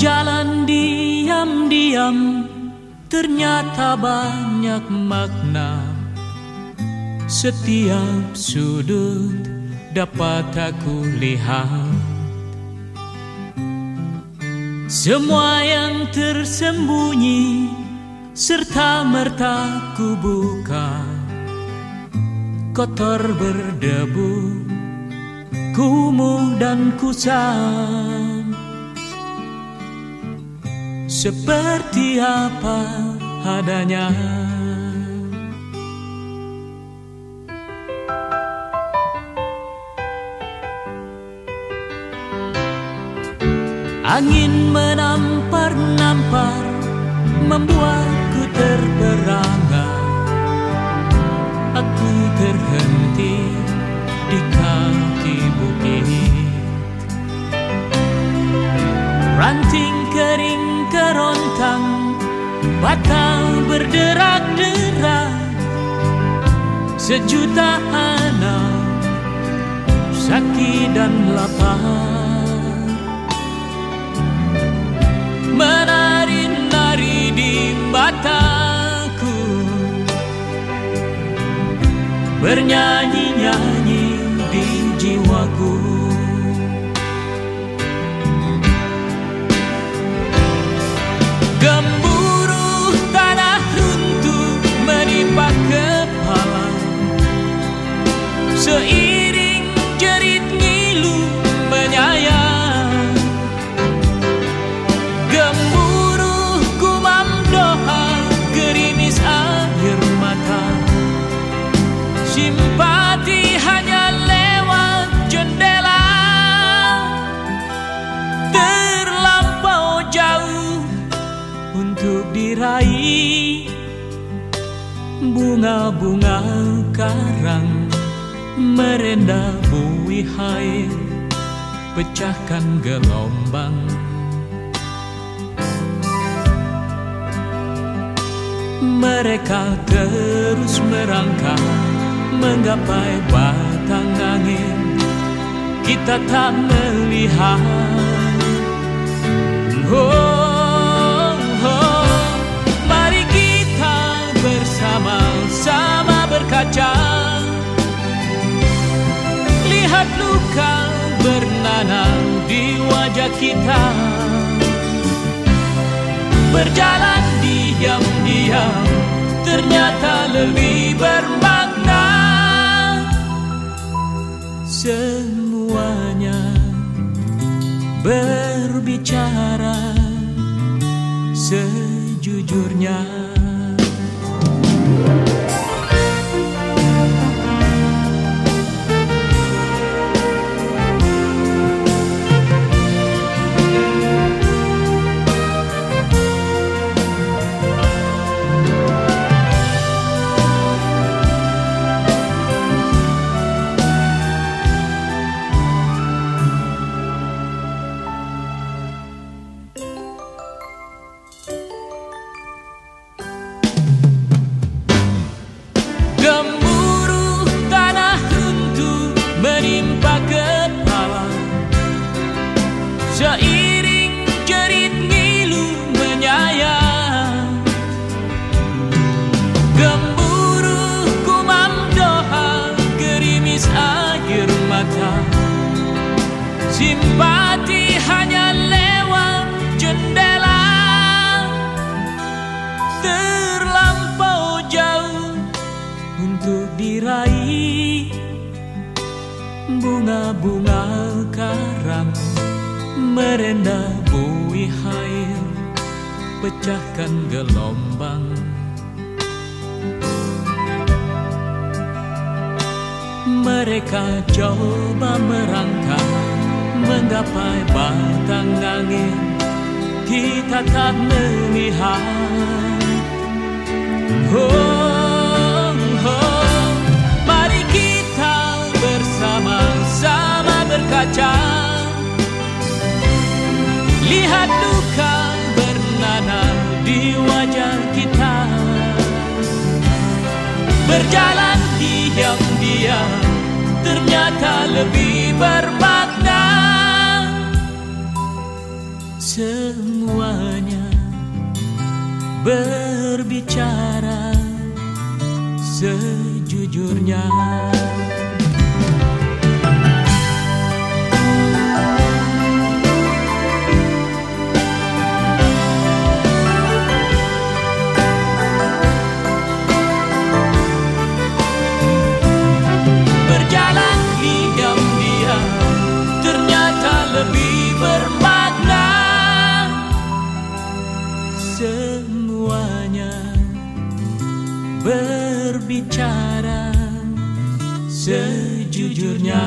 Berjalan diam-diam ternyata banyak makna. Setiap sudut dapat aku lihat. Semua yang tersembunyi serta merta ku buka. Kotor berdebu, kumuh dan kusam seperti apa adanya. Angin menampar-nampar membuatku Batang berderak-derak. Sejuta anak Sakit dan lapar. Menari-nari di mataku. Bernyanyi-nyanyi Seiring jerit ngilu menyayang. Gemuruh kumam doa gerimis air mata. Simpati hanya lewat jendela. Terlampau jauh untuk diraih Bunga-bunga karang merendah buih air Pecahkan gelombang. Mereka terus merangkak Menggapai batang angin. Kita tak melihat. Oh, oh, mari kita bersama-sama berkaca Lihat luka bernanam di wajah kita Berjalan diam-diam ternyata lebih bermakna Semuanya berbicara sejujurnya. Simpati hanya lewat jendela. Terlampau jauh untuk diraih Bunga-bunga karang merendah buih air Pecahkan gelombang. Mereka coba merangkak Menggapai batang angin. Kita tak melihat. Oh, oh, mari kita bersama-sama berkaca. Lihat duka bernanam di wajah kita. Berjalan diam-diam ternyata lebih semuanya berbicara sejujurnya. Semuanya berbicara sejujurnya.